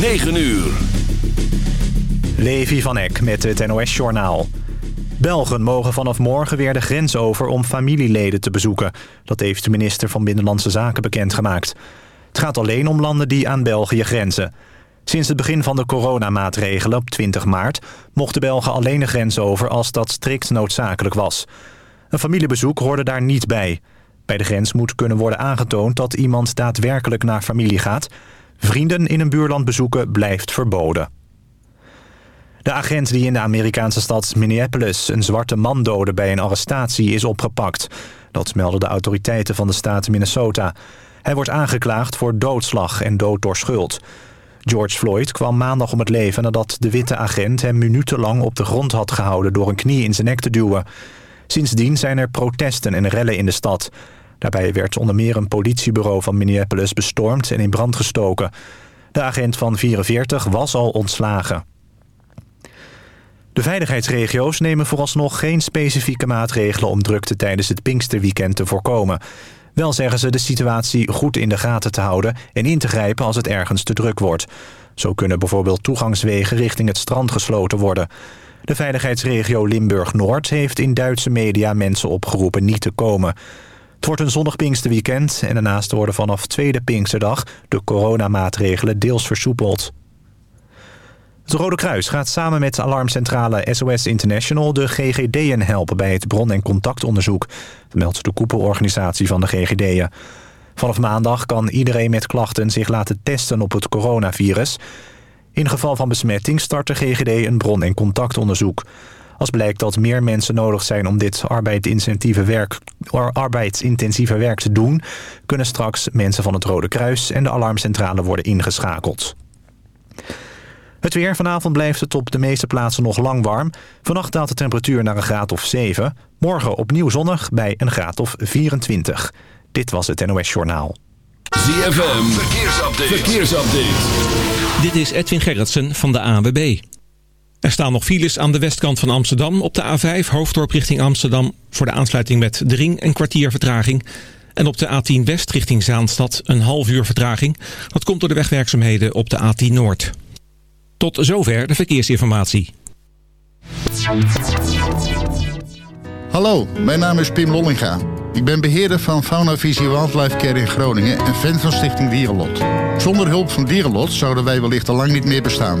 9 uur. Levi van Eck met het NOS-journaal. Belgen mogen vanaf morgen weer de grens over om familieleden te bezoeken. Dat heeft de minister van Binnenlandse Zaken bekendgemaakt. Het gaat alleen om landen die aan België grenzen. Sinds het begin van de coronamaatregelen op 20 maart... mochten Belgen alleen de grens over als dat strikt noodzakelijk was. Een familiebezoek hoorde daar niet bij. Bij de grens moet kunnen worden aangetoond dat iemand daadwerkelijk naar familie gaat. Vrienden in een buurland bezoeken blijft verboden. De agent die in de Amerikaanse stad Minneapolis een zwarte man doodde bij een arrestatie is opgepakt. Dat melden de autoriteiten van de staat Minnesota. Hij wordt aangeklaagd voor doodslag en dood door schuld. George Floyd kwam maandag om het leven nadat de witte agent hem minutenlang op de grond had gehouden door een knie in zijn nek te duwen. Sindsdien zijn er protesten en rellen in de stad. Daarbij werd onder meer een politiebureau van Minneapolis bestormd en in brand gestoken. De agent van 44 was al ontslagen. De veiligheidsregio's nemen vooralsnog geen specifieke maatregelen... om drukte tijdens het Pinksterweekend te voorkomen. Wel zeggen ze de situatie goed in de gaten te houden... en in te grijpen als het ergens te druk wordt. Zo kunnen bijvoorbeeld toegangswegen richting het strand gesloten worden. De veiligheidsregio Limburg-Noord heeft in Duitse media mensen opgeroepen niet te komen. Het wordt een zonnig Pinksterweekend... en daarnaast worden vanaf tweede Pinksterdag de coronamaatregelen deels versoepeld. Het Rode Kruis gaat samen met alarmcentrale SOS International... de GGD'en helpen bij het bron- en contactonderzoek. Meldt de koepelorganisatie van de GGD'en. Vanaf maandag kan iedereen met klachten zich laten testen op het coronavirus. In geval van besmetting start de GGD een bron- en contactonderzoek. Als blijkt dat meer mensen nodig zijn om dit arbeidsintensieve werk, arbeidsintensieve werk te doen... kunnen straks mensen van het Rode Kruis en de alarmcentrale worden ingeschakeld. Het weer. Vanavond blijft het op de meeste plaatsen nog lang warm. Vannacht daalt de temperatuur naar een graad of 7. Morgen opnieuw zonnig bij een graad of 24. Dit was het NOS Journaal. ZFM. Verkeersupdate. Verkeersupdate. Dit is Edwin Gerritsen van de ANWB. Er staan nog files aan de westkant van Amsterdam. Op de A5 hoofddorp richting Amsterdam voor de aansluiting met de ring een kwartier vertraging. En op de A10 West richting Zaanstad een half uur vertraging. Dat komt door de wegwerkzaamheden op de A10 Noord. Tot zover de verkeersinformatie. Hallo, mijn naam is Pim Lollinga. Ik ben beheerder van Fauna Visie Wildlife Care in Groningen en fan van Stichting Dierenlot. Zonder hulp van Dierenlot zouden wij wellicht al lang niet meer bestaan.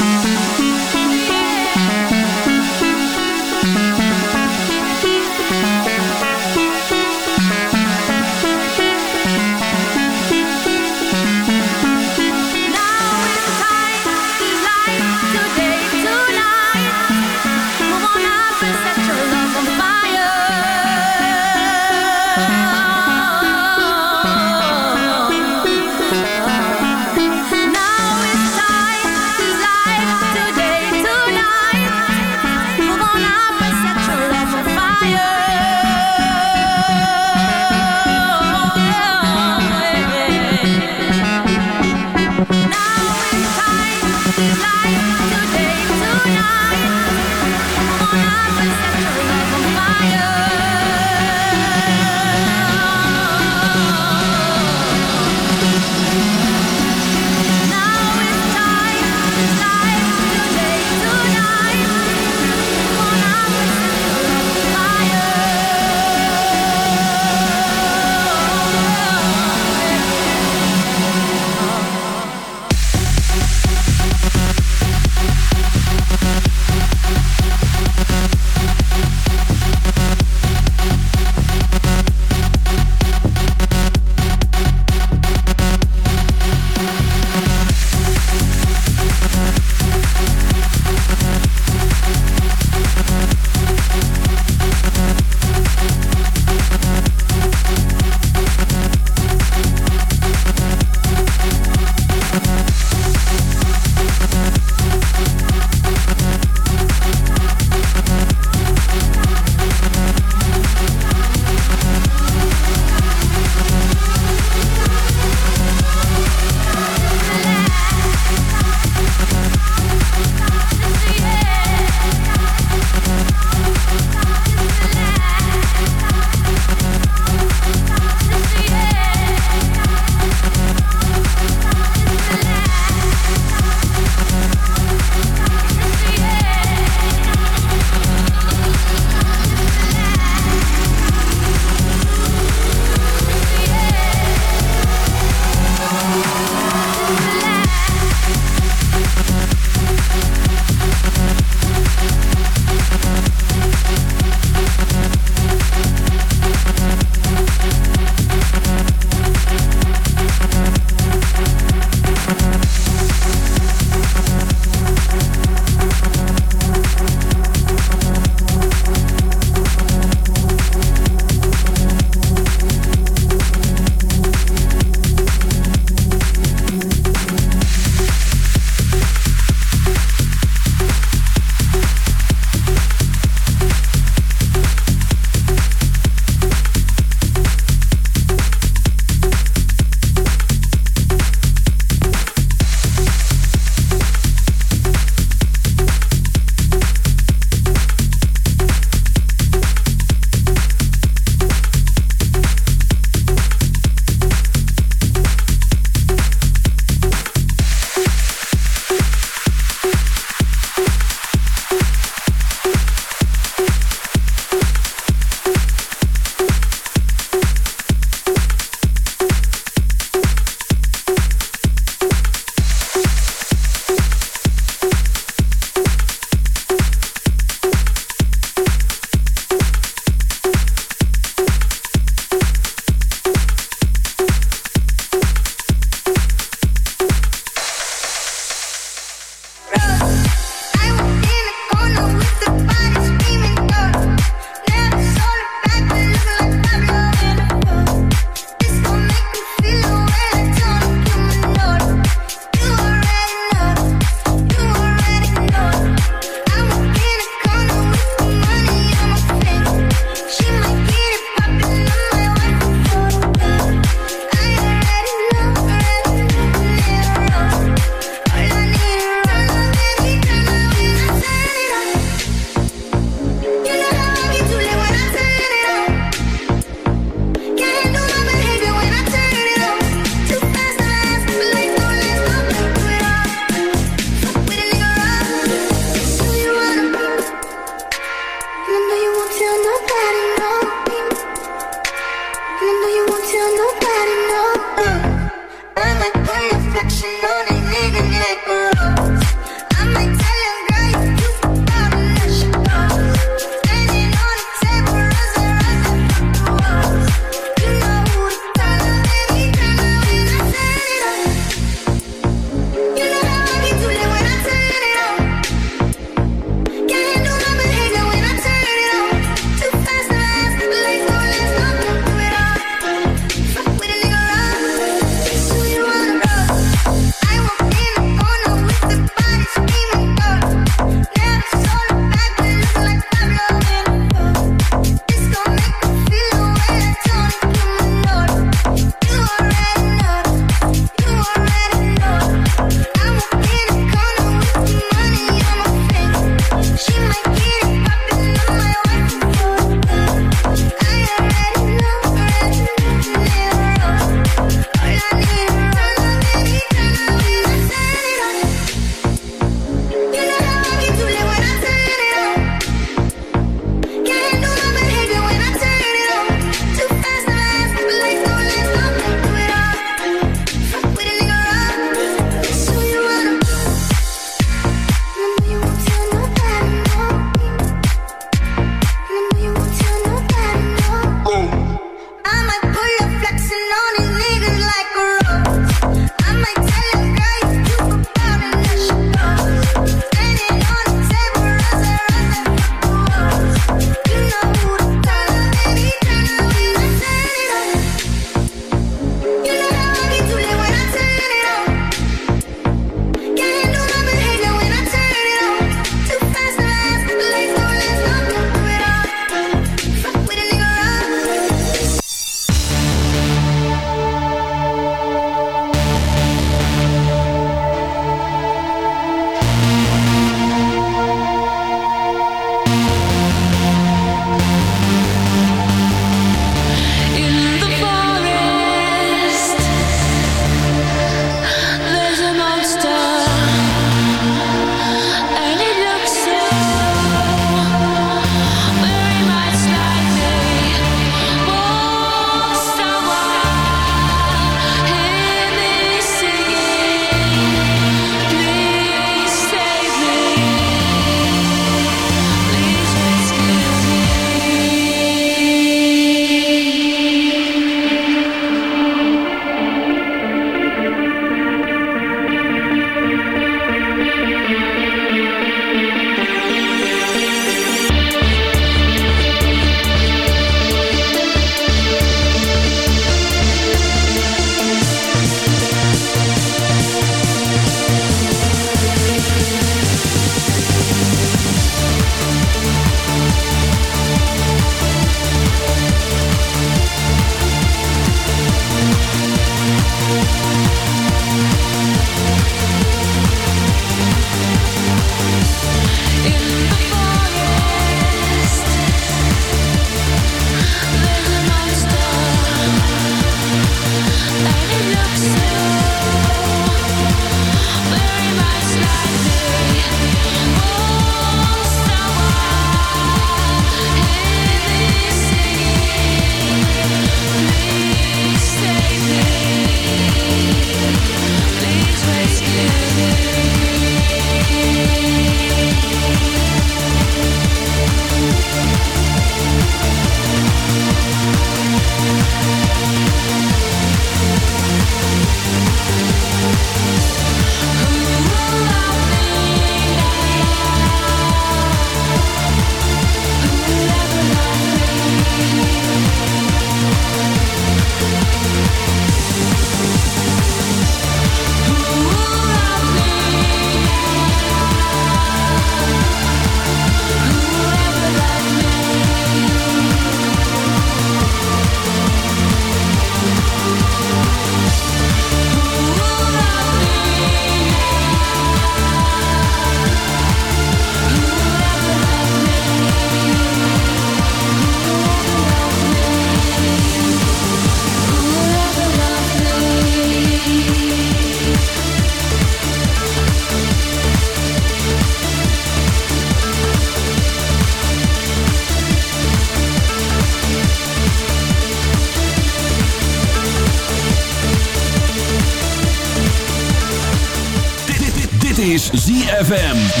ZFM.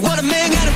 What a man gotta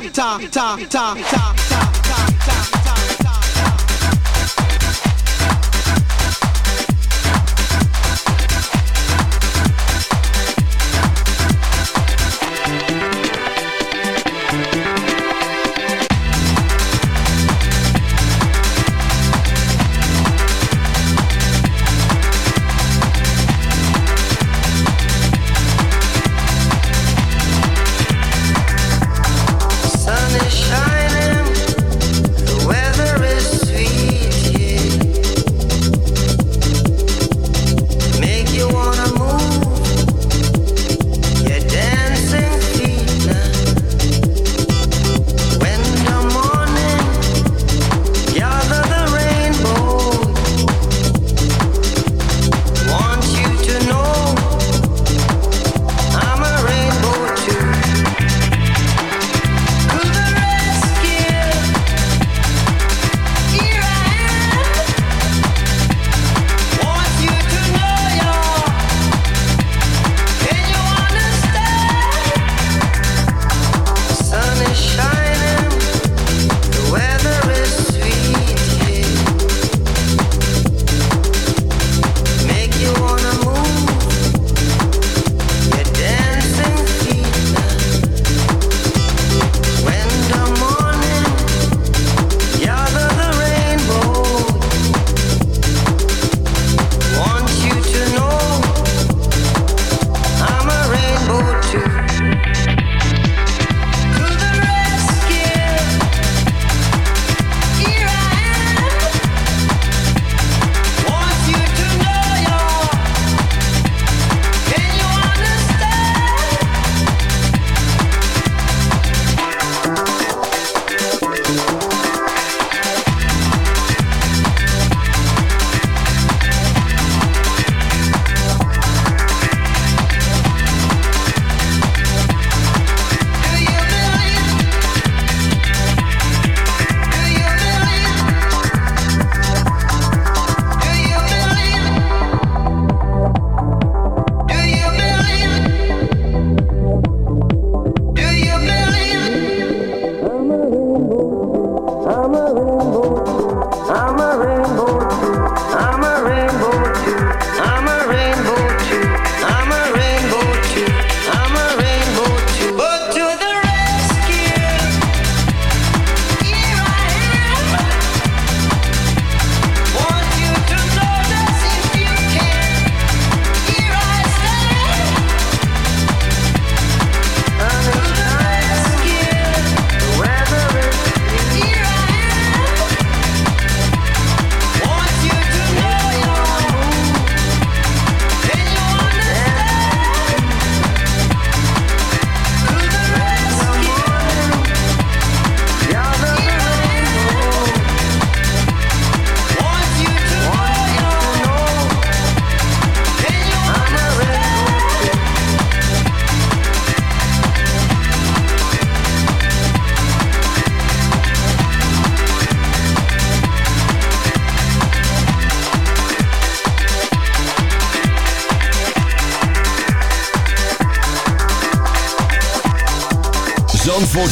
ta ta ta ta. ta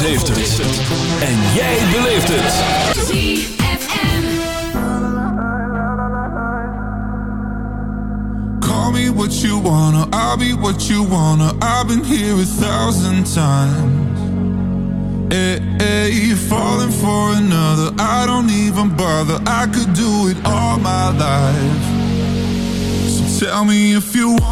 heeft het. En jij beleeft het. ZFM. Call me what you wanna, I'll be what you wanna. I've been here a thousand times. Eh, eh, hey, hey, falling for another. I don't even bother. I could do it all my life. So tell me if you want.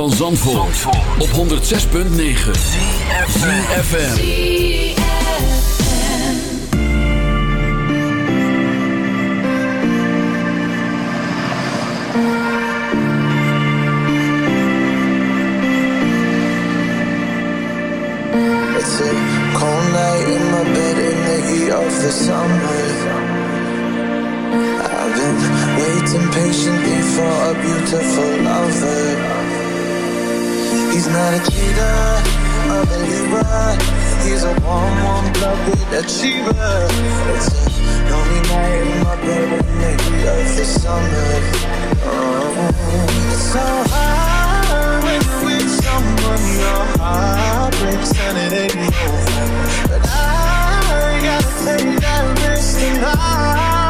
van Zandvoort, Zandvoort. op 106.9 CFFM It's a cold night in my bed in the heat of the summer. I've been waiting patiently for a beautiful lover. He's not a cheater, a believer. He's a warm, warm blooded achiever. It's a lonely night in my bed with me love for summer. Oh, it's so hard when you're with someone, your heart breaks and it ain't over. But I gotta take that risk and